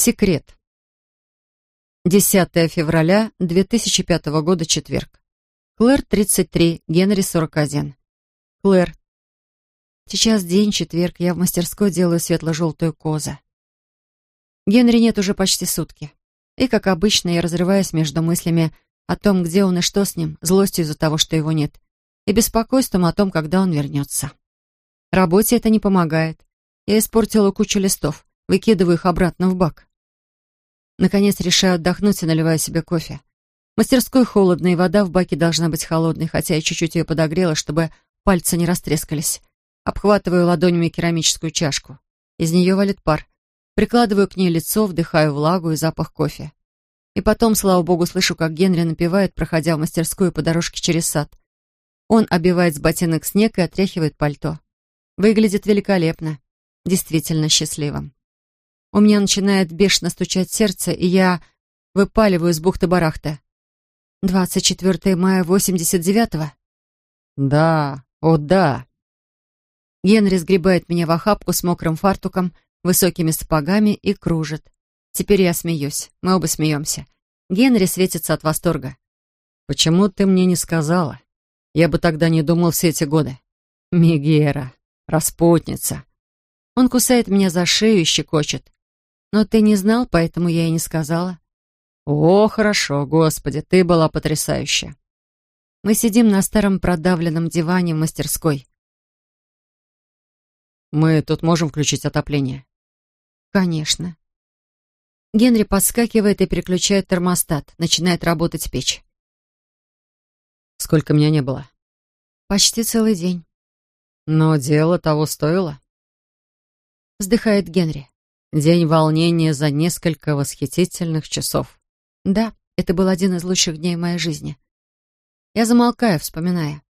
Секрет. 10 февраля 2005 года, четверг. Клэр, 33, Генри, 41. Клэр. Сейчас день, четверг, я в мастерской делаю светло-желтую козу. Генри нет уже почти сутки. И, как обычно, я разрываюсь между мыслями о том, где он и что с ним, злостью из-за того, что его нет, и беспокойством о том, когда он вернется. Работе это не помогает. Я испортила кучу листов, выкидываю их обратно в бак. Наконец решаю отдохнуть и наливаю себе кофе. Мастерской холодно, и вода в баке должна быть холодной, хотя я чуть-чуть ее подогрела, чтобы пальцы не растрескались. Обхватываю ладонями керамическую чашку. Из нее валит пар. Прикладываю к ней лицо, вдыхаю влагу и запах кофе. И потом, слава богу, слышу, как Генри напевает, проходя в мастерскую по дорожке через сад. Он обивает с ботинок снег и отряхивает пальто. Выглядит великолепно. Действительно счастливым. У меня начинает бешено стучать сердце, и я выпаливаю с бухты-барахта. 24 мая 89-го? Да, о да. Генри сгребает меня в охапку с мокрым фартуком, высокими сапогами и кружит. Теперь я смеюсь. Мы оба смеемся. Генри светится от восторга. «Почему ты мне не сказала? Я бы тогда не думал все эти годы. Мигера, распутница». Он кусает меня за шею и щекочет. Но ты не знал, поэтому я и не сказала. О, хорошо, господи, ты была потрясающая. Мы сидим на старом продавленном диване в мастерской. Мы тут можем включить отопление? Конечно. Генри подскакивает и переключает термостат. Начинает работать печь. Сколько меня не было? Почти целый день. Но дело того стоило. Вздыхает Генри. День волнения за несколько восхитительных часов. Да, это был один из лучших дней моей жизни. Я замолкаю, вспоминая.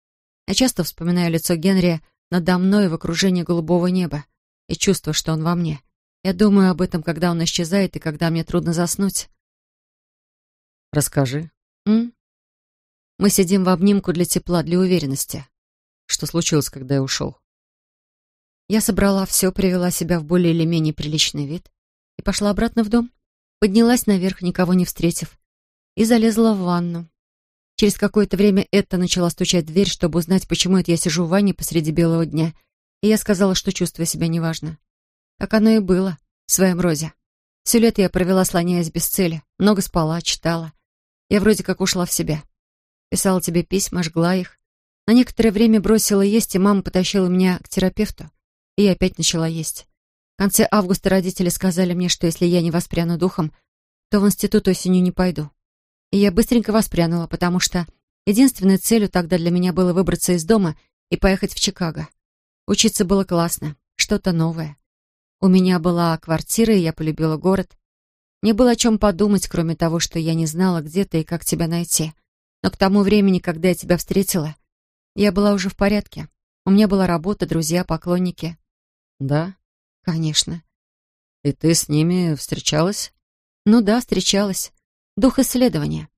Я часто вспоминаю лицо Генри надо мной в окружении голубого неба и чувство, что он во мне. Я думаю об этом, когда он исчезает и когда мне трудно заснуть. Расскажи. М? Мы сидим в обнимку для тепла, для уверенности. Что случилось, когда я ушел? Я собрала все, привела себя в более или менее приличный вид и пошла обратно в дом. Поднялась наверх, никого не встретив, и залезла в ванну. Через какое-то время Этта начала стучать в дверь, чтобы узнать, почему это я сижу в ванне посреди белого дня, и я сказала, что чувствую себя неважно. Так оно и было, в своем роде. Все лето я провела, слоняясь без цели, много спала, читала. Я вроде как ушла в себя. Писала тебе письма, жгла их. На некоторое время бросила есть, и мама потащила меня к терапевту и опять начала есть. В конце августа родители сказали мне, что если я не воспряну духом, то в институт осенью не пойду. И я быстренько воспрянула, потому что единственной целью тогда для меня было выбраться из дома и поехать в Чикаго. Учиться было классно, что-то новое. У меня была квартира, и я полюбила город. Не было о чем подумать, кроме того, что я не знала, где ты и как тебя найти. Но к тому времени, когда я тебя встретила, я была уже в порядке. У меня была работа, друзья, поклонники. Да? Конечно. И ты с ними встречалась? Ну да, встречалась. Дух исследования.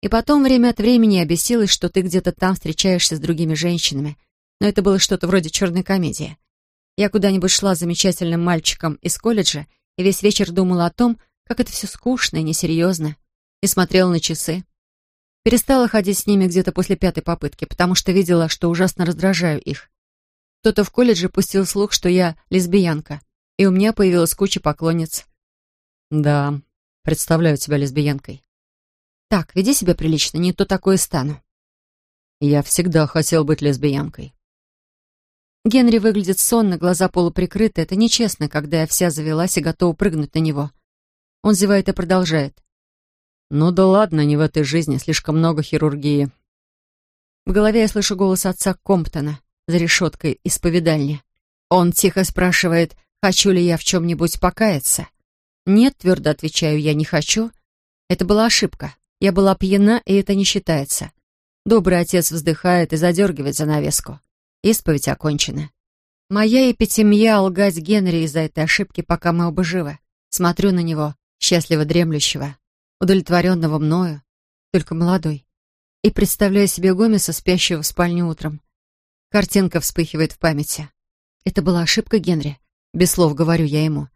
И потом время от времени я бесилась, что ты где-то там встречаешься с другими женщинами. Но это было что-то вроде черной комедии. Я куда-нибудь шла с замечательным мальчиком из колледжа и весь вечер думала о том, как это все скучно и несерьезно, и смотрела на часы. Перестала ходить с ними где-то после пятой попытки, потому что видела, что ужасно раздражаю их. Кто-то в колледже пустил слух, что я лесбиянка, и у меня появилась куча поклонниц. Да, представляю тебя лесбиянкой. Так, веди себя прилично, не то такое стану. Я всегда хотел быть лесбиянкой. Генри выглядит сонно, глаза полуприкрыты. Это нечестно, когда я вся завелась и готова прыгнуть на него. Он зевает и продолжает. Ну да ладно, не в этой жизни, слишком много хирургии. В голове я слышу голос отца Комптона за решеткой исповедальни. Он тихо спрашивает, хочу ли я в чем-нибудь покаяться. «Нет», — твердо отвечаю, — «я не хочу». Это была ошибка. Я была пьяна, и это не считается. Добрый отец вздыхает и задергивает занавеску. Исповедь окончена. Моя эпитемья — лгать Генри из-за этой ошибки, пока мы оба живы. Смотрю на него, счастливо дремлющего, удовлетворенного мною, только молодой, и представляю себе Гомеса, спящего в спальне утром. Картинка вспыхивает в памяти. Это была ошибка Генри. Без слов говорю я ему.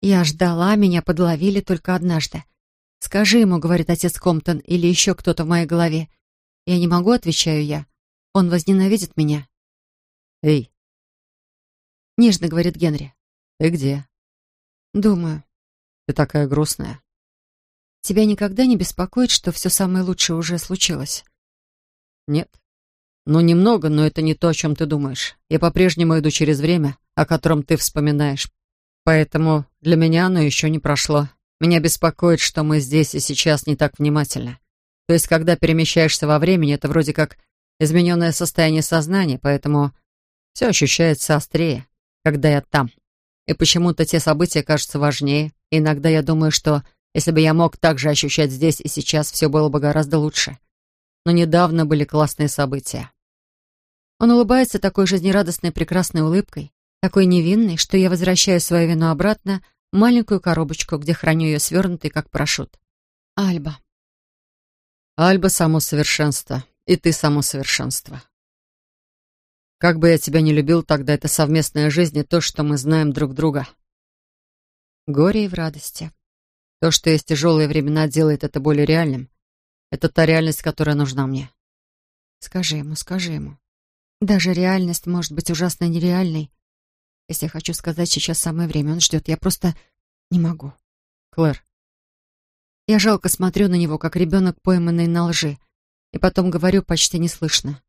Я ждала, меня подловили только однажды. «Скажи ему», — говорит отец Комптон, или еще кто-то в моей голове. «Я не могу», — отвечаю я. «Он возненавидит меня». «Эй!» Нежно говорит Генри. «Ты где?» «Думаю». «Ты такая грустная». «Тебя никогда не беспокоит, что все самое лучшее уже случилось?» «Нет. Ну, немного, но это не то, о чем ты думаешь. Я по-прежнему иду через время, о котором ты вспоминаешь. Поэтому для меня оно еще не прошло. Меня беспокоит, что мы здесь и сейчас не так внимательны. То есть, когда перемещаешься во времени, это вроде как измененное состояние сознания, поэтому все ощущается острее, когда я там. И почему-то те события кажутся важнее. И иногда я думаю, что если бы я мог так же ощущать здесь и сейчас, все было бы гораздо лучше. Но недавно были классные события. Он улыбается такой жизнерадостной прекрасной улыбкой, такой невинной, что я возвращаю свою вину обратно в маленькую коробочку, где храню ее свернутой, как парашют. Альба. Альба — само совершенство, и ты — само совершенство. Как бы я тебя не любил, тогда это совместная жизнь и то, что мы знаем друг друга. Горе и в радости. То, что есть тяжелые времена, делает это более реальным. Это та реальность, которая нужна мне. Скажи ему, скажи ему. Даже реальность может быть ужасно нереальной. Если я хочу сказать сейчас самое время, он ждет. Я просто не могу. Клэр. Я жалко смотрю на него, как ребенок, пойманный на лжи, и потом говорю почти неслышно.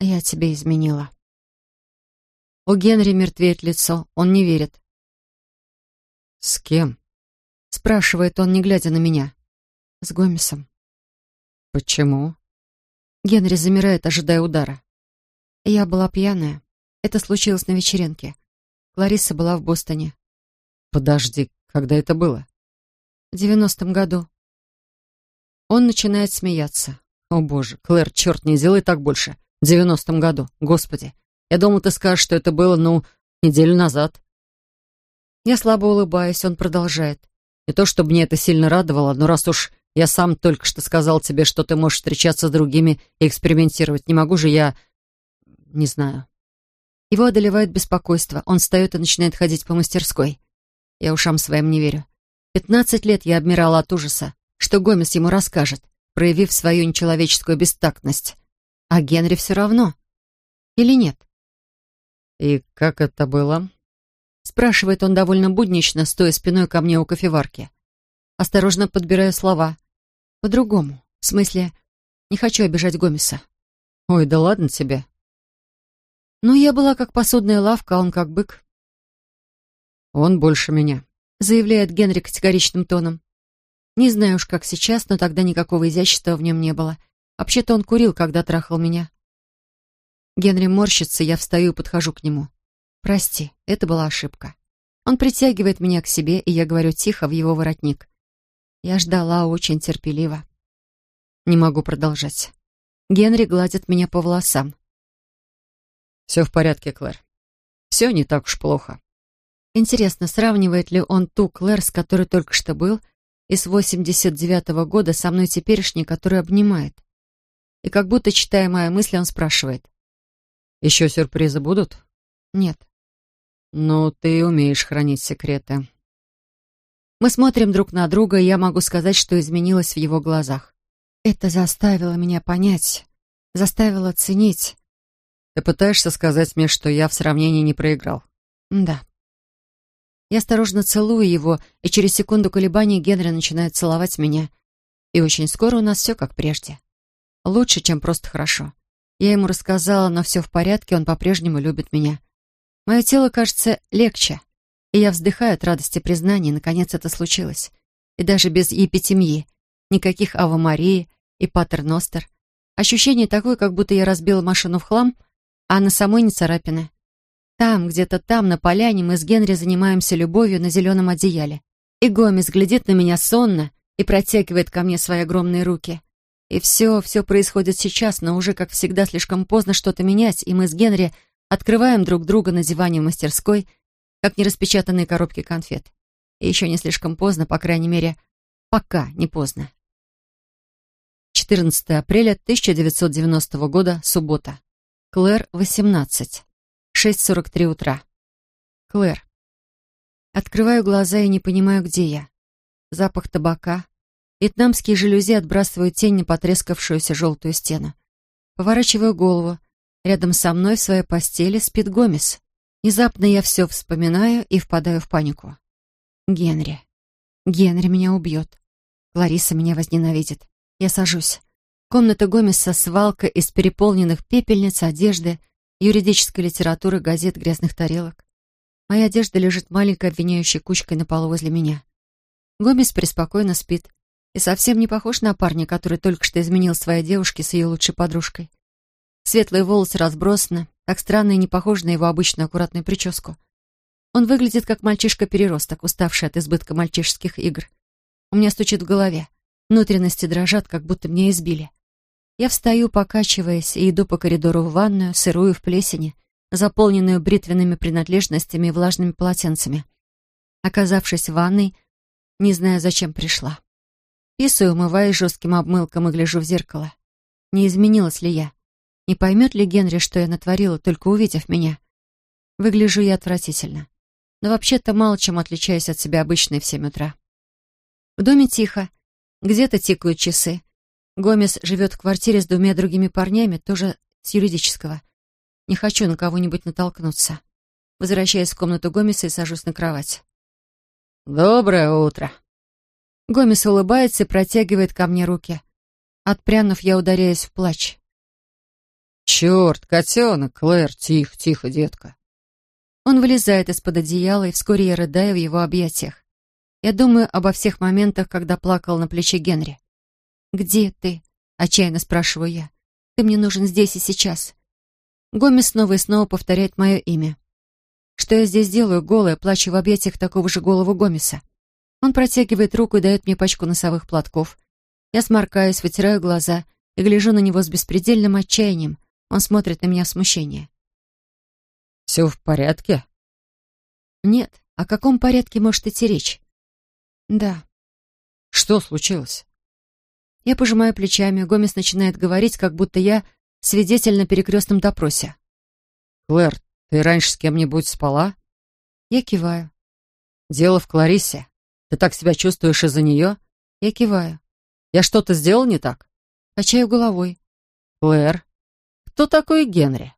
Я тебе изменила. У Генри мертвеет лицо, он не верит. «С кем?» — спрашивает он, не глядя на меня. «С Гомесом». «Почему?» Генри замирает, ожидая удара. Я была пьяная. Это случилось на вечеринке. Клариса была в Бостоне. Подожди, когда это было? В девяностом году. Он начинает смеяться. О боже, Клэр, черт, не делай так больше. В девяностом году, господи. Я думал, ты скажешь, что это было, ну, неделю назад. Я слабо улыбаюсь, он продолжает. Не то, чтобы мне это сильно радовало, но раз уж я сам только что сказал тебе, что ты можешь встречаться с другими и экспериментировать, не могу же я не знаю. Его одолевает беспокойство. Он встает и начинает ходить по мастерской. Я ушам своим не верю. Пятнадцать лет я обмирала от ужаса, что Гомес ему расскажет, проявив свою нечеловеческую бестактность. А Генри все равно. Или нет? «И как это было?» Спрашивает он довольно буднично, стоя спиной ко мне у кофеварки. Осторожно подбираю слова. По-другому. В смысле, не хочу обижать Гомеса. «Ой, да ладно тебе. Ну, я была как посудная лавка, а он как бык. «Он больше меня», — заявляет Генри категоричным тоном. Не знаю уж, как сейчас, но тогда никакого изящества в нем не было. Вообще-то он курил, когда трахал меня. Генри морщится, я встаю и подхожу к нему. «Прости, это была ошибка». Он притягивает меня к себе, и я говорю тихо в его воротник. Я ждала очень терпеливо. Не могу продолжать. Генри гладит меня по волосам. «Все в порядке, Клэр. Все не так уж плохо». Интересно, сравнивает ли он ту Клэр, с которой только что был, и с 89-го года со мной теперешней, которую обнимает? И как будто, читая мои мысли, он спрашивает. «Еще сюрпризы будут?» «Нет». «Ну, ты умеешь хранить секреты». Мы смотрим друг на друга, и я могу сказать, что изменилось в его глазах. Это заставило меня понять, заставило ценить, ты пытаешься сказать мне, что я в сравнении не проиграл? Да. Я осторожно целую его, и через секунду колебаний Генри начинает целовать меня. И очень скоро у нас все как прежде. Лучше, чем просто хорошо. Я ему рассказала, но все в порядке, он по-прежнему любит меня. Мое тело кажется легче, и я вздыхаю от радости признания, наконец это случилось. И даже без епитемьи, никаких Ава Марии и Патер Ностер. Ощущение такое, как будто я разбила машину в хлам, а на самой не царапины. Там, где-то там, на поляне, мы с Генри занимаемся любовью на зеленом одеяле. И Гомес глядит на меня сонно и протягивает ко мне свои огромные руки. И все, все происходит сейчас, но уже, как всегда, слишком поздно что-то менять, и мы с Генри открываем друг друга на диване в мастерской, как нераспечатанные коробки конфет. И еще не слишком поздно, по крайней мере, пока не поздно. 14 апреля 1990 года, суббота. Клэр, 18. 6.43 утра. Клэр. Открываю глаза и не понимаю, где я. Запах табака. Вьетнамские жалюзи отбрасывают тень на потрескавшуюся желтую стену. Поворачиваю голову. Рядом со мной в своей постели спит Гомес. Внезапно я все вспоминаю и впадаю в панику. Генри. Генри меня убьет. Клариса меня возненавидит. Я сажусь. Комната Гомеса — свалка из переполненных пепельниц, одежды, юридической литературы, газет, грязных тарелок. Моя одежда лежит маленькой обвиняющей кучкой на полу возле меня. Гомес преспокойно спит и совсем не похож на парня, который только что изменил своей девушке с ее лучшей подружкой. Светлые волосы разбросаны, так странно и не похожи на его обычную аккуратную прическу. Он выглядит как мальчишка-переросток, уставший от избытка мальчишеских игр. У меня стучит в голове. Внутренности дрожат, как будто меня избили. Я встаю, покачиваясь, и иду по коридору в ванную, сырую в плесени, заполненную бритвенными принадлежностями и влажными полотенцами. Оказавшись в ванной, не знаю, зачем пришла. Писаю, умываясь жестким обмылком и гляжу в зеркало. Не изменилась ли я? Не поймет ли Генри, что я натворила, только увидев меня? Выгляжу я отвратительно. Но вообще-то мало чем отличаюсь от себя обычной в семь утра. В доме тихо. Где-то тикают часы. Гомес живет в квартире с двумя другими парнями, тоже с юридического. Не хочу на кого-нибудь натолкнуться. Возвращаюсь в комнату Гомеса и сажусь на кровать. «Доброе утро!» Гомес улыбается и протягивает ко мне руки. Отпрянув, я ударяюсь в плач. «Черт, котенок, Клэр, тихо, тихо, детка!» Он вылезает из-под одеяла, и вскоре я рыдаю в его объятиях. Я думаю обо всех моментах, когда плакал на плече Генри. «Где ты?» — отчаянно спрашиваю я. «Ты мне нужен здесь и сейчас. Гомес снова и снова повторяет мое имя. Что я здесь делаю, голая, плачу в объятиях такого же голого Гомеса? Он протягивает руку и дает мне пачку носовых платков. Я сморкаюсь, вытираю глаза и гляжу на него с беспредельным отчаянием. Он смотрит на меня в смущении. «Все в порядке?» «Нет. О каком порядке может идти речь?» «Да». «Что случилось?» Я пожимаю плечами. Гомес начинает говорить, как будто я свидетель на перекрестном допросе. «Клэр, ты раньше с кем-нибудь спала?» Я киваю. «Дело в Кларисе. Ты так себя чувствуешь из-за нее?» Я киваю. «Я что-то сделал не так?» Качаю головой. «Клэр, кто такой Генри?»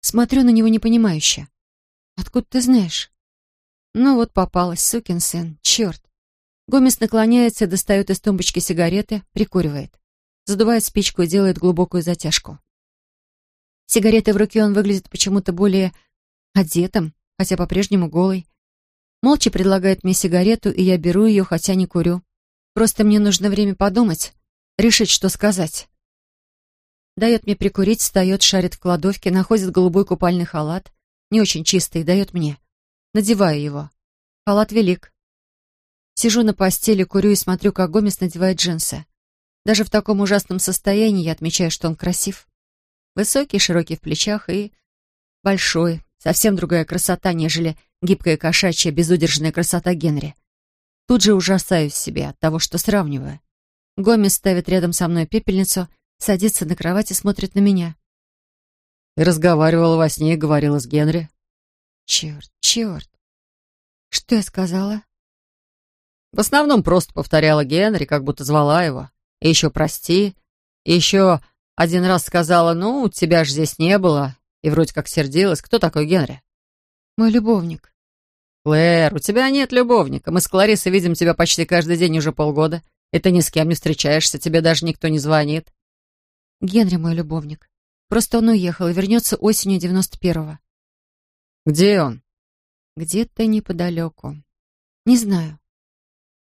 Смотрю на него непонимающе. «Откуда ты знаешь?» Ну вот попалась, сукин сын, черт. Гомес наклоняется, достает из тумбочки сигареты, прикуривает задувает спичку и делает глубокую затяжку. Сигареты в руке он выглядит почему-то более одетым, хотя по-прежнему голый. Молча предлагает мне сигарету, и я беру ее, хотя не курю. Просто мне нужно время подумать, решить, что сказать. Дает мне прикурить, встает, шарит в кладовке, находит голубой купальный халат, не очень чистый, дает мне. Надеваю его. Халат велик. Сижу на постели, курю и смотрю, как Гомес надевает джинсы. Даже в таком ужасном состоянии я отмечаю, что он красив. Высокий, широкий в плечах и большой. Совсем другая красота, нежели гибкая кошачья, безудержная красота Генри. Тут же ужасаюсь себе от того, что сравниваю. Гомес ставит рядом со мной пепельницу, садится на кровать и смотрит на меня. «Ты разговаривала во сне и говорила с Генри?» «Черт, черт! Что я сказала?» «В основном просто повторяла Генри, как будто звала его. И еще прости. И еще один раз сказала, ну, тебя же здесь не было. И вроде как сердилась. Кто такой Генри? Мой любовник. Клэр, у тебя нет любовника. Мы с Кларисой видим тебя почти каждый день уже полгода. И ты ни с кем не встречаешься, тебе даже никто не звонит. Генри мой любовник. Просто он уехал и вернется осенью девяносто первого. Где он? Где-то неподалеку. Не знаю.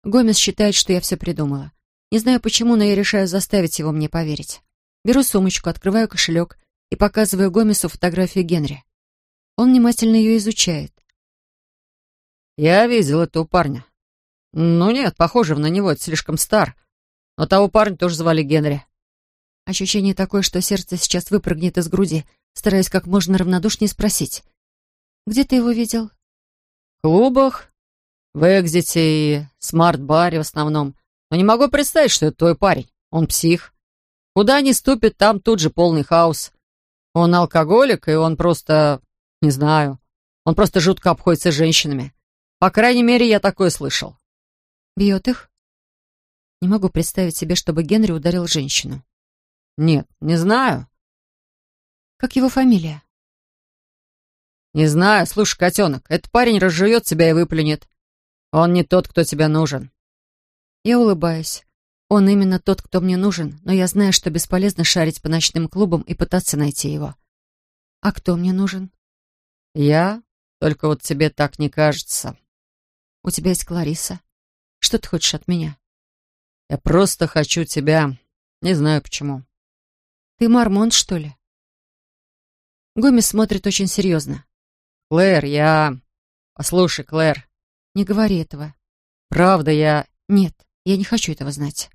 Гомес считает, что я все придумала. Не знаю почему, но я решаю заставить его мне поверить. Беру сумочку, открываю кошелек и показываю Гомесу фотографию Генри. Он внимательно ее изучает. «Я видел этого парня. Ну нет, похоже на него, это слишком стар. Но того парня тоже звали Генри». Ощущение такое, что сердце сейчас выпрыгнет из груди, стараясь как можно равнодушнее спросить. «Где ты его видел?» «В клубах, в Экзите и Смарт-баре в основном. Но не могу представить, что это твой парень. Он псих. Куда ни ступит, там тут же полный хаос. Он алкоголик, и он просто... Не знаю. Он просто жутко обходится с женщинами. По крайней мере, я такое слышал. Бьет их? Не могу представить себе, чтобы Генри ударил женщину. Нет, не знаю. Как его фамилия? Не знаю. Слушай, котенок, этот парень разжует тебя и выплюнет. Он не тот, кто тебе нужен. Я улыбаюсь. Он именно тот, кто мне нужен, но я знаю, что бесполезно шарить по ночным клубам и пытаться найти его. А кто мне нужен? Я? Только вот тебе так не кажется. У тебя есть Клариса. Что ты хочешь от меня? Я просто хочу тебя. Не знаю почему. Ты мормон, что ли? Гомес смотрит очень серьезно. Клэр, я... Послушай, Клэр. Не говори этого. Правда, я... Нет, я не хочу этого знать.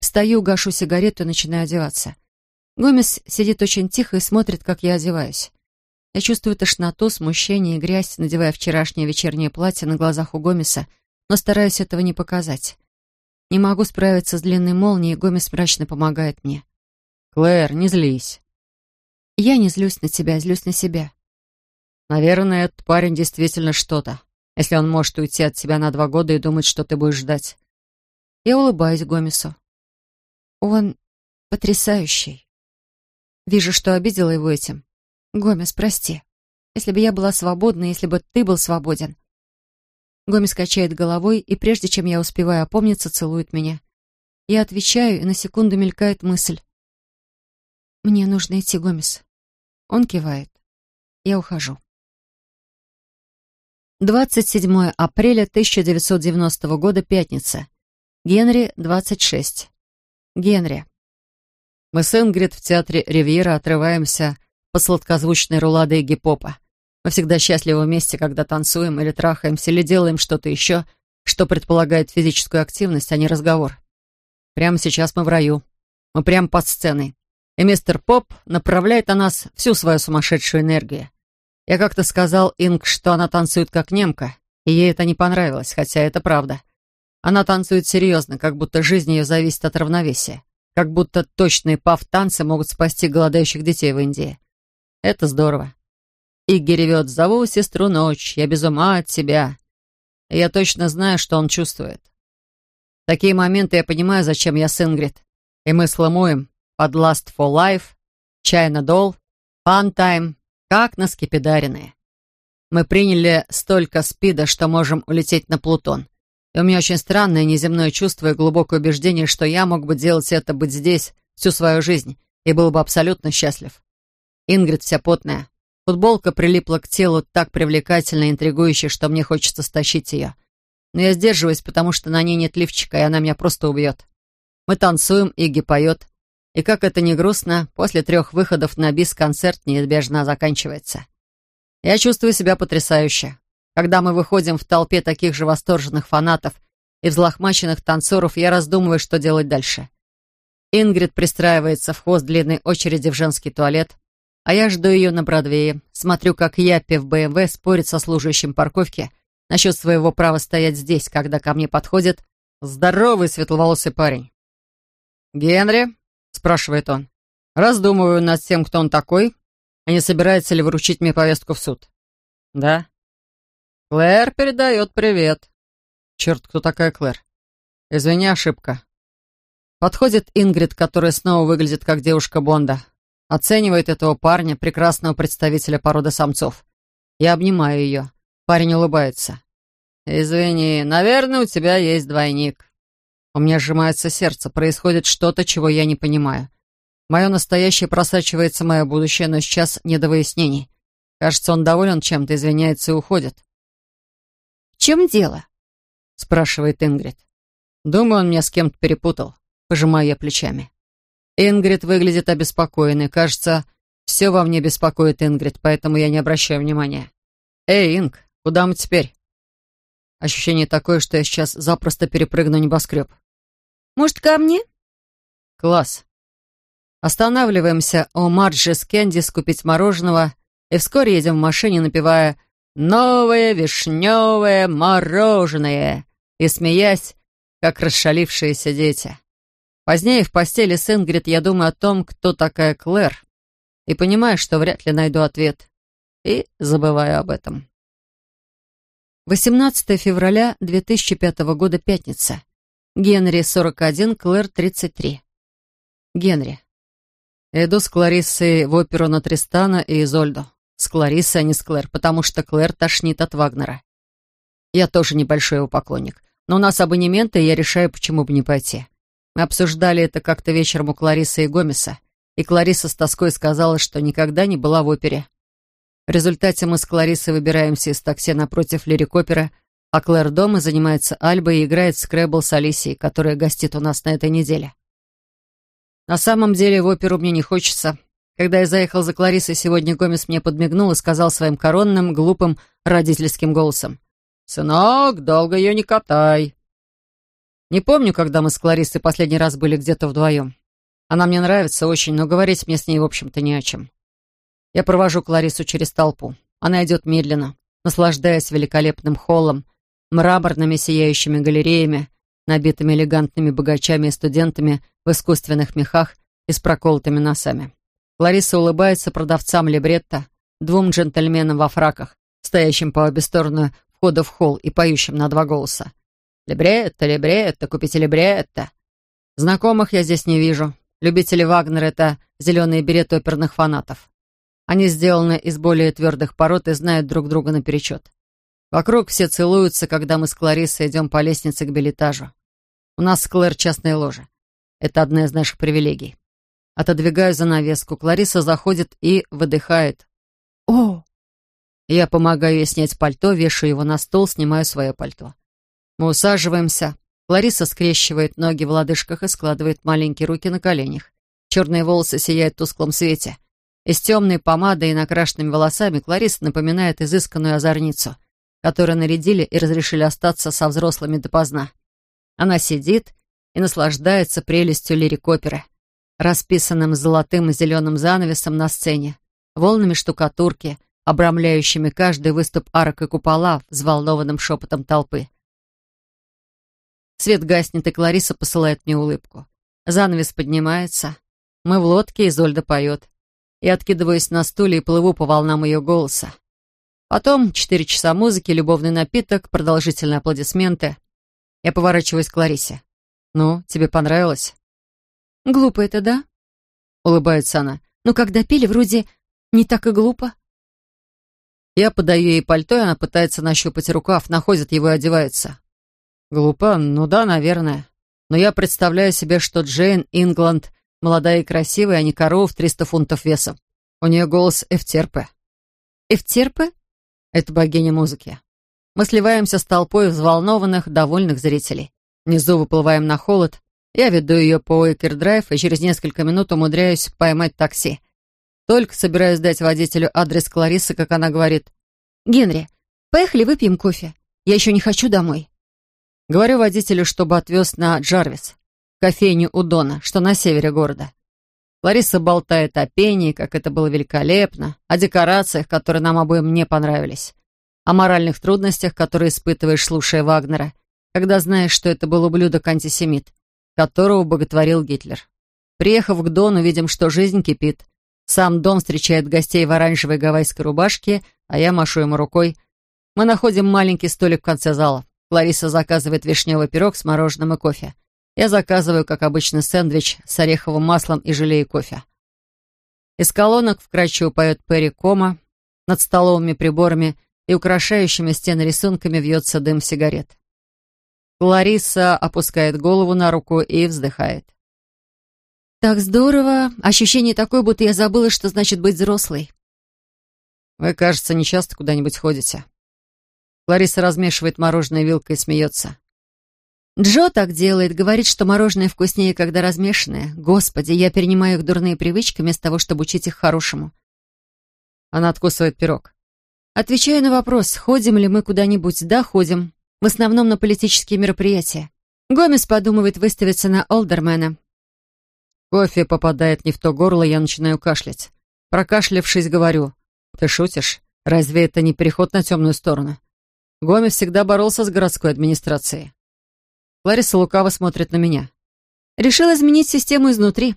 Встаю, гашу сигарету и начинаю одеваться. Гомес сидит очень тихо и смотрит, как я одеваюсь. Я чувствую тошноту, смущение и грязь, надевая вчерашнее вечернее платье на глазах у Гомеса, но стараюсь этого не показать. Не могу справиться с длинной молнией, и Гомес мрачно помогает мне. «Клэр, не злись». «Я не злюсь на тебя, злюсь на себя». «Наверное, этот парень действительно что-то, если он может уйти от тебя на два года и думать, что ты будешь ждать». Я улыбаюсь Гомесу. Он потрясающий. Вижу, что обидела его этим. Гомес, прости. Если бы я была свободна, если бы ты был свободен. Гомес качает головой, и прежде чем я успеваю опомниться, целует меня. Я отвечаю, и на секунду мелькает мысль. «Мне нужно идти, Гомес». Он кивает. Я ухожу. 27 апреля 1990 года, пятница. Генри, 26. Генри. Мы с Ингрид в театре «Ривьера» отрываемся по сладкозвучной руладе гип-попа. Мы всегда счастливы вместе, когда танцуем или трахаемся, или делаем что-то еще, что предполагает физическую активность, а не разговор. Прямо сейчас мы в раю. Мы прямо под сценой. И мистер Поп направляет на нас всю свою сумасшедшую энергию. Я как-то сказал Инг, что она танцует как немка, и ей это не понравилось, хотя это правда. Она танцует серьезно, как будто жизнь ее зависит от равновесия. Как будто точные пав-танцы могут спасти голодающих детей в Индии. Это здорово. Игги ревет «Зову сестру ночь, я без ума от тебя». Я точно знаю, что он чувствует. В такие моменты я понимаю, зачем я с Ингрид. И мы сломуем под Last for Life, China Doll, Fun Time, как на скипидаренные. Мы приняли столько спида, что можем улететь на Плутон. И у меня очень странное неземное чувство и глубокое убеждение, что я мог бы делать это, быть здесь всю свою жизнь, и был бы абсолютно счастлив. Ингрид вся потная. Футболка прилипла к телу так привлекательно и интригующе, что мне хочется стащить ее. Но я сдерживаюсь, потому что на ней нет лифчика, и она меня просто убьет. Мы танцуем, Игги поет. И как это ни грустно, после трех выходов на бис концерт неизбежно заканчивается. Я чувствую себя потрясающе. Когда мы выходим в толпе таких же восторженных фанатов и взлохмаченных танцоров, я раздумываю, что делать дальше. Ингрид пристраивается в хвост длинной очереди в женский туалет, а я жду ее на Бродвее, смотрю, как Яппи в БМВ спорит со служащим парковки насчет своего права стоять здесь, когда ко мне подходит здоровый светловолосый парень. «Генри?» — спрашивает он. «Раздумываю над тем, кто он такой, а не собирается ли вручить мне повестку в суд». «Да?» «Клэр передает привет». «Черт, кто такая Клэр?» «Извини, ошибка». Подходит Ингрид, которая снова выглядит как девушка Бонда. Оценивает этого парня, прекрасного представителя породы самцов. Я обнимаю ее. Парень улыбается. «Извини, наверное, у тебя есть двойник». У меня сжимается сердце, происходит что-то, чего я не понимаю. Мое настоящее просачивается мое будущее, но сейчас не до выяснений. Кажется, он доволен чем-то, извиняется и уходит. «В чем дело?» — спрашивает Ингрид. «Думаю, он меня с кем-то перепутал», — пожимаю я плечами. Ингрид выглядит обеспокоенной. Кажется, все во мне беспокоит Ингрид, поэтому я не обращаю внимания. «Эй, Инг, куда мы теперь?» Ощущение такое, что я сейчас запросто перепрыгну небоскреб. «Может, ко мне?» «Класс». Останавливаемся у Марджи с Кэнди скупить мороженого и вскоре едем в машине, напевая новое вишневое мороженое!» и смеясь, как расшалившиеся дети. Позднее в постели с Ингрид я думаю о том, кто такая Клэр, и понимаю, что вряд ли найду ответ, и забываю об этом. 18 февраля 2005 года, пятница. Генри, 41, Клэр, 33. Генри. Иду с Клариссой в оперу на Тристана и Изольду. С Клариссой, а не с Клэр, потому что Клэр тошнит от Вагнера. Я тоже небольшой его поклонник, но у нас абонементы, и я решаю, почему бы не пойти. Мы обсуждали это как-то вечером у Кларисы и Гомеса, и Клариса с тоской сказала, что никогда не была в опере. В результате мы с Кларисой выбираемся из такси напротив лирикопера, а Клэр дома занимается Альбой и играет скрэбл с Алисией, которая гостит у нас на этой неделе. На самом деле в оперу мне не хочется. Когда я заехал за Кларисой, сегодня Гомес мне подмигнул и сказал своим коронным, глупым, родительским голосом. «Сынок, долго ее не катай». Не помню, когда мы с Кларисой последний раз были где-то вдвоем. Она мне нравится очень, но говорить мне с ней, в общем-то, не о чем. Я провожу Кларису через толпу. Она идет медленно, наслаждаясь великолепным холлом, мраморными сияющими галереями, набитыми элегантными богачами и студентами в искусственных мехах и с проколотыми носами. Клариса улыбается продавцам либретто, двум джентльменам во фраках, стоящим по обе стороны входа в холл и поющим на два голоса. «Либретто, либретто, купите либретто». Знакомых я здесь не вижу. Любители Вагнера — это зеленые береты оперных фанатов. Они сделаны из более твердых пород и знают друг друга наперечет. Вокруг все целуются, когда мы с Клариссой идем по лестнице к билетажу. У нас с Клэр частная ложа. Это одна из наших привилегий. Отодвигаю занавеску. Клариса заходит и выдыхает. «О!» Я помогаю ей снять пальто, вешаю его на стол, снимаю свое пальто. Мы усаживаемся. Клариса скрещивает ноги в лодыжках и складывает маленькие руки на коленях. Черные волосы сияют в тусклом свете. И с темной помадой и накрашенными волосами Клариса напоминает изысканную озорницу, которую нарядили и разрешили остаться со взрослыми допоздна. Она сидит и наслаждается прелестью лирикоперы, расписанным золотым и зеленым занавесом на сцене, волнами штукатурки, обрамляющими каждый выступ арок и купола взволнованным шепотом толпы. Свет гаснет, и Клариса посылает мне улыбку. Занавес поднимается. Мы в лодке, Изольда поет. Я откидываюсь на стуле и плыву по волнам ее голоса. Потом четыре часа музыки, любовный напиток, продолжительные аплодисменты. Я поворачиваюсь к Ларисе. «Ну, тебе понравилось?» «Глупо это, да?» Улыбается она. «Ну, когда пели, вроде не так и глупо». Я подаю ей пальто, и она пытается нащупать рукав, находит его и одевается. Глупо? Ну да, наверное. Но я представляю себе, что Джейн Ингланд Молодая и красивая, а не корова в 300 фунтов веса. У нее голос Эфтерпе. Эфтерпе? Это богиня музыки. Мы сливаемся с толпой взволнованных, довольных зрителей. Внизу выплываем на холод. Я веду ее по Уикер-драйв и через несколько минут умудряюсь поймать такси. Только собираюсь дать водителю адрес Кларисы, как она говорит. «Генри, поехали выпьем кофе. Я еще не хочу домой». Говорю водителю, чтобы отвез на Джарвис кофейню у Дона, что на севере города. Лариса болтает о пении, как это было великолепно, о декорациях, которые нам обоим не понравились, о моральных трудностях, которые испытываешь, слушая Вагнера, когда знаешь, что это был ублюдок-антисемит, которого боготворил Гитлер. Приехав к Дону, видим, что жизнь кипит. Сам Дон встречает гостей в оранжевой гавайской рубашке, а я машу ему рукой. Мы находим маленький столик в конце зала. Лариса заказывает вишневый пирог с мороженым и кофе. Я заказываю, как обычно, сэндвич с ореховым маслом и желе и кофе. Из колонок вкрадчиво поет Перри Кома, над столовыми приборами и украшающими стены рисунками вьется дым сигарет. Лариса опускает голову на руку и вздыхает. «Так здорово. Ощущение такое, будто я забыла, что значит быть взрослой». «Вы, кажется, не часто куда-нибудь ходите». Лариса размешивает мороженое вилкой и смеется. Джо так делает, говорит, что мороженое вкуснее, когда размешанное. Господи, я перенимаю их дурные привычки вместо того, чтобы учить их хорошему. Она откусывает пирог. Отвечаю на вопрос, ходим ли мы куда-нибудь. Да, ходим. В основном на политические мероприятия. Гомес подумывает выставиться на Олдермена. Кофе попадает не в то горло, я начинаю кашлять. Прокашлявшись, говорю. Ты шутишь? Разве это не переход на темную сторону? Гомес всегда боролся с городской администрацией. Лариса лукаво смотрит на меня. Решил изменить систему изнутри.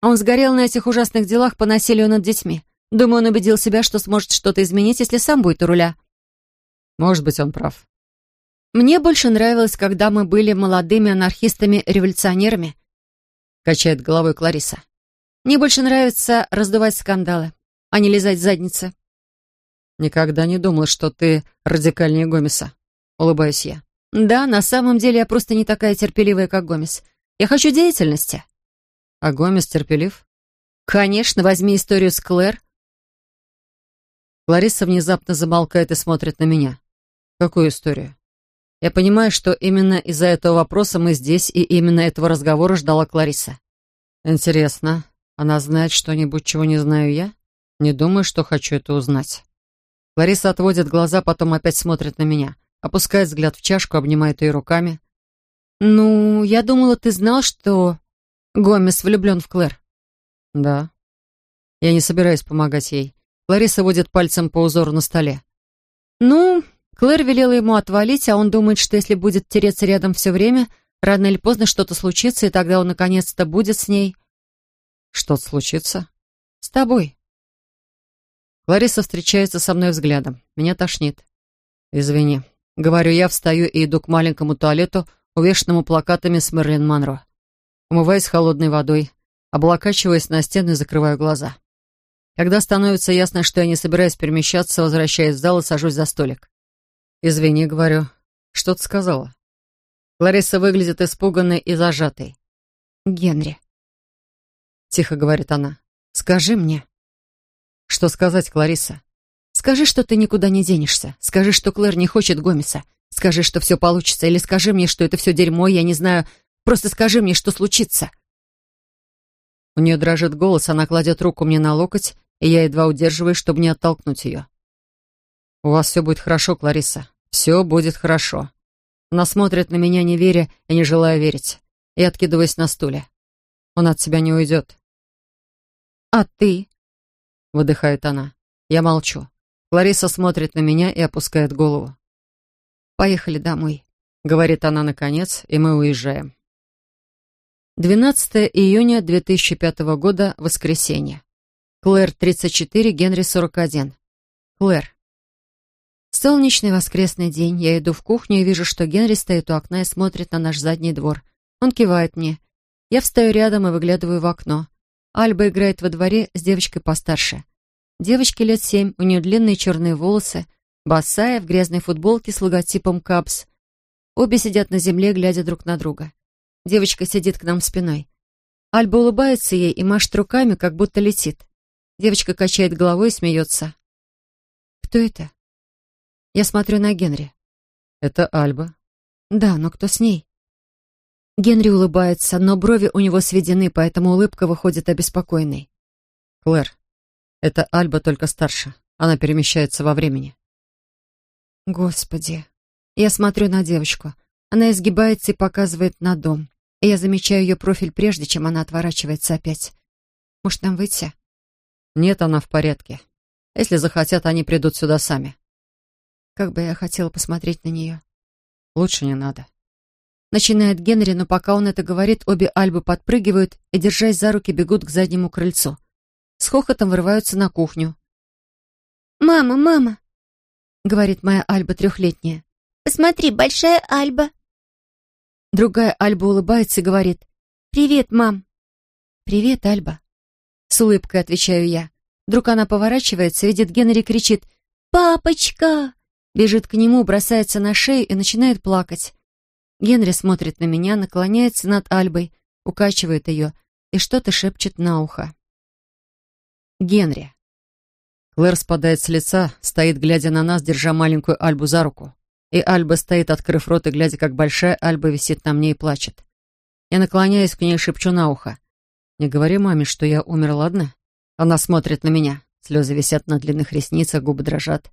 Он сгорел на этих ужасных делах по насилию над детьми. Думаю, он убедил себя, что сможет что-то изменить, если сам будет у руля. Может быть, он прав. Мне больше нравилось, когда мы были молодыми анархистами-революционерами, качает головой Клариса. Мне больше нравится раздувать скандалы, а не лизать задницы. Никогда не думала, что ты радикальнее Гомеса. Улыбаюсь я. Да, на самом деле я просто не такая терпеливая, как Гомес. Я хочу деятельности. А Гомес терпелив? Конечно, возьми историю с Клэр. Лариса внезапно замолкает и смотрит на меня. Какую историю? Я понимаю, что именно из-за этого вопроса мы здесь, и именно этого разговора ждала Клариса. Интересно, она знает что-нибудь, чего не знаю я? Не думаю, что хочу это узнать. Лариса отводит глаза, потом опять смотрит на меня, опускает взгляд в чашку, обнимает ее руками. «Ну, я думала, ты знал, что Гомес влюблен в Клэр». «Да». Я не собираюсь помогать ей. Лариса водит пальцем по узору на столе. «Ну, Клэр велела ему отвалить, а он думает, что если будет тереться рядом все время, рано или поздно что-то случится, и тогда он наконец-то будет с ней». «Что-то случится?» «С тобой». Лариса встречается со мной взглядом. Меня тошнит. «Извини». Говорю я, встаю и иду к маленькому туалету, увешанному плакатами с Мерлин Монро. Умываюсь холодной водой, облокачиваясь на стену и закрываю глаза. Когда становится ясно, что я не собираюсь перемещаться, возвращаюсь в зал и сажусь за столик. «Извини», — говорю. «Что ты сказала?» Лариса выглядит испуганной и зажатой. «Генри», — тихо говорит она, — «скажи мне». «Что сказать, Клариса?» «Скажи, что ты никуда не денешься. Скажи, что Клэр не хочет Гомеса. Скажи, что все получится. Или скажи мне, что это все дерьмо, я не знаю. Просто скажи мне, что случится». У нее дрожит голос, она кладет руку мне на локоть, и я едва удерживаюсь, чтобы не оттолкнуть ее. «У вас все будет хорошо, Клариса. Все будет хорошо». Она смотрит на меня, не веря и не желая верить, и откидываясь на стуле. Он от себя не уйдет. «А ты?» — выдыхает она. Я молчу. Клариса смотрит на меня и опускает голову. «Поехали домой», — говорит она наконец, и мы уезжаем. 12 июня 2005 года, воскресенье. Клэр, 34, Генри, 41. Клэр. Солнечный воскресный день. Я иду в кухню и вижу, что Генри стоит у окна и смотрит на наш задний двор. Он кивает мне. Я встаю рядом и выглядываю в окно. Альба играет во дворе с девочкой постарше. Девочке лет семь, у нее длинные черные волосы, босая, в грязной футболке с логотипом «Капс». Обе сидят на земле, глядя друг на друга. Девочка сидит к нам спиной. Альба улыбается ей и машет руками, как будто летит. Девочка качает головой и смеется. «Кто это?» Я смотрю на Генри. «Это Альба». «Да, но кто с ней?» Генри улыбается, но брови у него сведены, поэтому улыбка выходит обеспокоенной. «Клэр, это Альба только старше. Она перемещается во времени». «Господи!» Я смотрю на девочку. Она изгибается и показывает на дом и я замечаю ее профиль прежде, чем она отворачивается опять. Может, нам выйти? Нет, она в порядке. Если захотят, они придут сюда сами. Как бы я хотела посмотреть на нее. Лучше не надо. Начинает Генри, но пока он это говорит, обе Альбы подпрыгивают и, держась за руки, бегут к заднему крыльцу. С хохотом вырываются на кухню. «Мама, мама!» — говорит моя Альба трехлетняя. «Посмотри, большая Альба!» Другая Альба улыбается и говорит «Привет, мам». «Привет, Альба». С улыбкой отвечаю я. Вдруг она поворачивается, видит Генри и кричит «Папочка!» Бежит к нему, бросается на шею и начинает плакать. Генри смотрит на меня, наклоняется над Альбой, укачивает ее и что-то шепчет на ухо. Генри. Клэр спадает с лица, стоит, глядя на нас, держа маленькую Альбу за руку. И Альба стоит, открыв рот и глядя, как большая Альба висит на мне и плачет. Я наклоняюсь к ней и шепчу на ухо. «Не говори маме, что я умер, ладно?» Она смотрит на меня. Слезы висят на длинных ресницах, губы дрожат.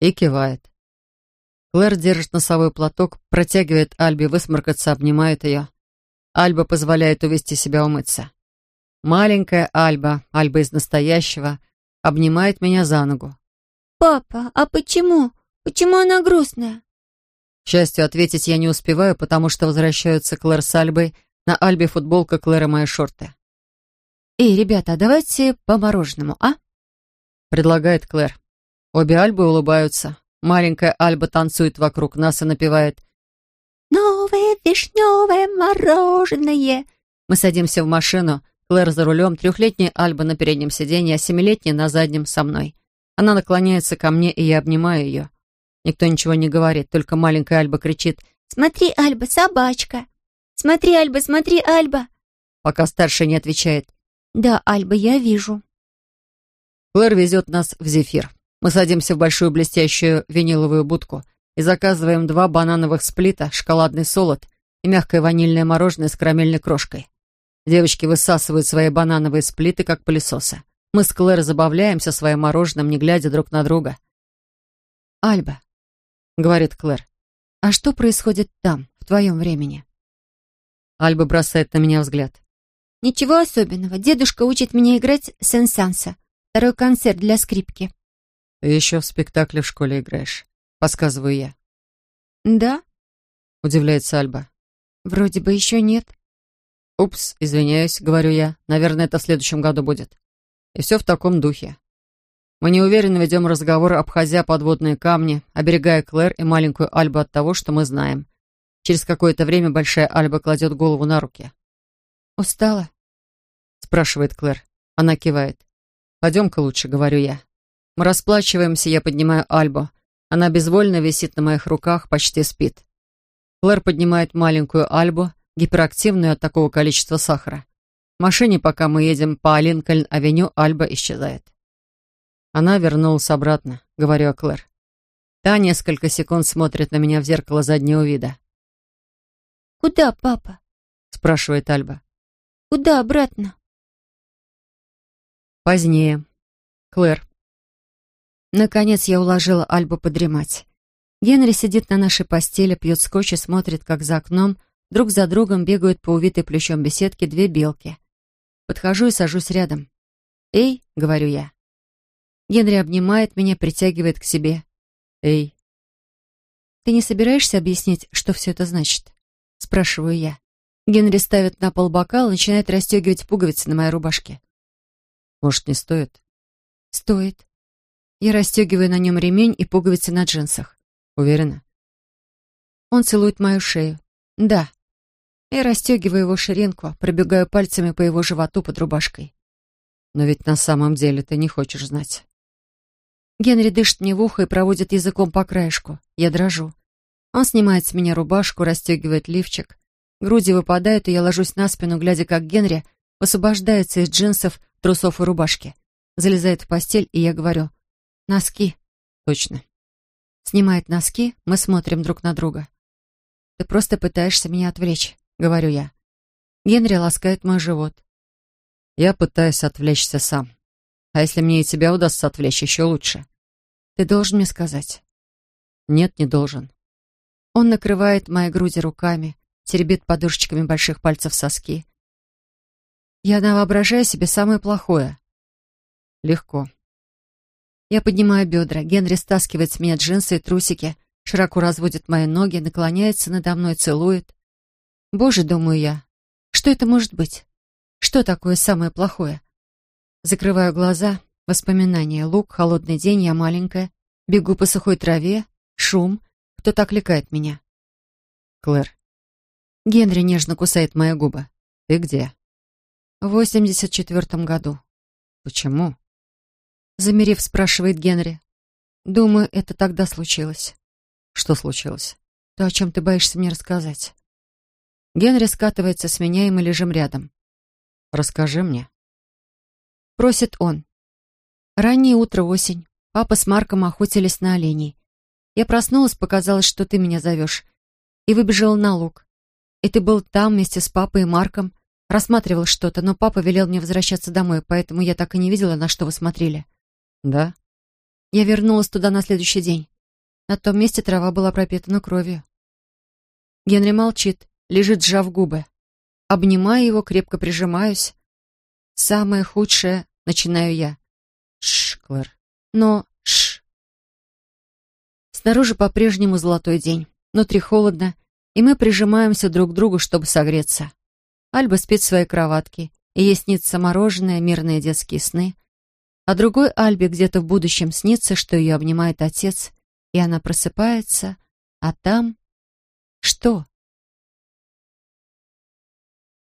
И кивает. Клэр держит носовой платок, протягивает Альбе высморкаться, обнимает ее. Альба позволяет увести себя умыться. Маленькая Альба, Альба из настоящего, обнимает меня за ногу. «Папа, а почему? Почему она грустная?» К счастью, ответить я не успеваю, потому что возвращаются Клэр с Альбой. На Альбе футболка, Клэр и мои шорты. «Эй, ребята, давайте по мороженому, а?» Предлагает Клэр. Обе Альбы улыбаются. Маленькая Альба танцует вокруг нас и напевает «Новое вишневое мороженое!» Мы садимся в машину, Клэр за рулем, трехлетняя Альба на переднем сиденье, а семилетняя на заднем со мной. Она наклоняется ко мне, и я обнимаю ее. Никто ничего не говорит, только маленькая Альба кричит «Смотри, Альба, собачка!» «Смотри, Альба, смотри, Альба!» Пока старшая не отвечает «Да, Альба, я вижу». Клэр везет нас в Зефир. Мы садимся в большую блестящую виниловую будку и заказываем два банановых сплита, шоколадный солод и мягкое ванильное мороженое с карамельной крошкой. Девочки высасывают свои банановые сплиты, как пылесосы. Мы с Клэр забавляемся своим мороженым, не глядя друг на друга. «Альба», — говорит Клэр, — «а что происходит там, в твоем времени?» Альба бросает на меня взгляд. «Ничего особенного. Дедушка учит меня играть сенсанса. Второй концерт для скрипки». «Ты еще в спектакле в школе играешь», — подсказываю я. «Да?» — удивляется Альба. «Вроде бы еще нет». «Упс, извиняюсь», — говорю я. «Наверное, это в следующем году будет». И все в таком духе. Мы неуверенно ведем разговор, обходя подводные камни, оберегая Клэр и маленькую Альбу от того, что мы знаем. Через какое-то время большая Альба кладет голову на руки. «Устала?» — спрашивает Клэр. Она кивает. «Пойдем-ка лучше», — говорю я. Мы расплачиваемся, я поднимаю Альбу. Она безвольно висит на моих руках, почти спит. Клэр поднимает маленькую Альбу, гиперактивную от такого количества сахара. В машине, пока мы едем по Линкольн-авеню, Альба исчезает. Она вернулась обратно, говорю о Клэр. Та несколько секунд смотрит на меня в зеркало заднего вида. «Куда, папа?» — спрашивает Альба. «Куда обратно?» Позднее. Клэр. Наконец я уложила Альбу подремать. Генри сидит на нашей постели, пьет скотч и смотрит, как за окном Друг за другом бегают по увитой плющом беседке две белки. Подхожу и сажусь рядом. «Эй», — говорю я. Генри обнимает меня, притягивает к себе. «Эй». «Ты не собираешься объяснить, что все это значит?» — спрашиваю я. Генри ставит на пол бокал и начинает расстегивать пуговицы на моей рубашке. «Может, не стоит?» «Стоит». Я расстегиваю на нем ремень и пуговицы на джинсах. «Уверена?» Он целует мою шею. «Да». Я расстегиваю его ширинку, пробегаю пальцами по его животу под рубашкой. Но ведь на самом деле ты не хочешь знать. Генри дышит мне в ухо и проводит языком по краешку. Я дрожу. Он снимает с меня рубашку, расстегивает лифчик. Груди выпадают, и я ложусь на спину, глядя, как Генри высвобождается из джинсов, трусов и рубашки. Залезает в постель, и я говорю «Носки». Точно. Снимает носки, мы смотрим друг на друга. «Ты просто пытаешься меня отвлечь». — говорю я. Генри ласкает мой живот. Я пытаюсь отвлечься сам. А если мне и тебя удастся отвлечь, еще лучше. Ты должен мне сказать. Нет, не должен. Он накрывает мои груди руками, теребит подушечками больших пальцев соски. Я воображаю себе самое плохое. Легко. Я поднимаю бедра. Генри стаскивает с меня джинсы и трусики, широко разводит мои ноги, наклоняется надо мной, целует. Боже, думаю я, что это может быть? Что такое самое плохое? Закрываю глаза, воспоминания, лук, холодный день, я маленькая, бегу по сухой траве, шум, кто-то окликает меня. Клэр. Генри нежно кусает мои губы. Ты где? В восемьдесят четвертом году. Почему? Замерев, спрашивает Генри. Думаю, это тогда случилось. Что случилось? То, о чем ты боишься мне рассказать. Генри скатывается с меня, и мы лежим рядом. «Расскажи мне». Просит он. Раннее утро, осень. Папа с Марком охотились на оленей. Я проснулась, показалось, что ты меня зовешь. И выбежала на луг. И ты был там вместе с папой и Марком. Рассматривал что-то, но папа велел мне возвращаться домой, поэтому я так и не видела, на что вы смотрели. Да? Я вернулась туда на следующий день. На том месте трава была пропитана кровью. Генри молчит лежит, сжав губы. Обнимаю его, крепко прижимаюсь. Самое худшее, начинаю я. Шш, Клэр. Но шш. Снаружи по-прежнему золотой день. Внутри холодно, и мы прижимаемся друг к другу, чтобы согреться. Альба спит в своей кроватке, и ей снится мороженое, мирные детские сны. А другой Альбе где-то в будущем снится, что ее обнимает отец, и она просыпается, а там... Что?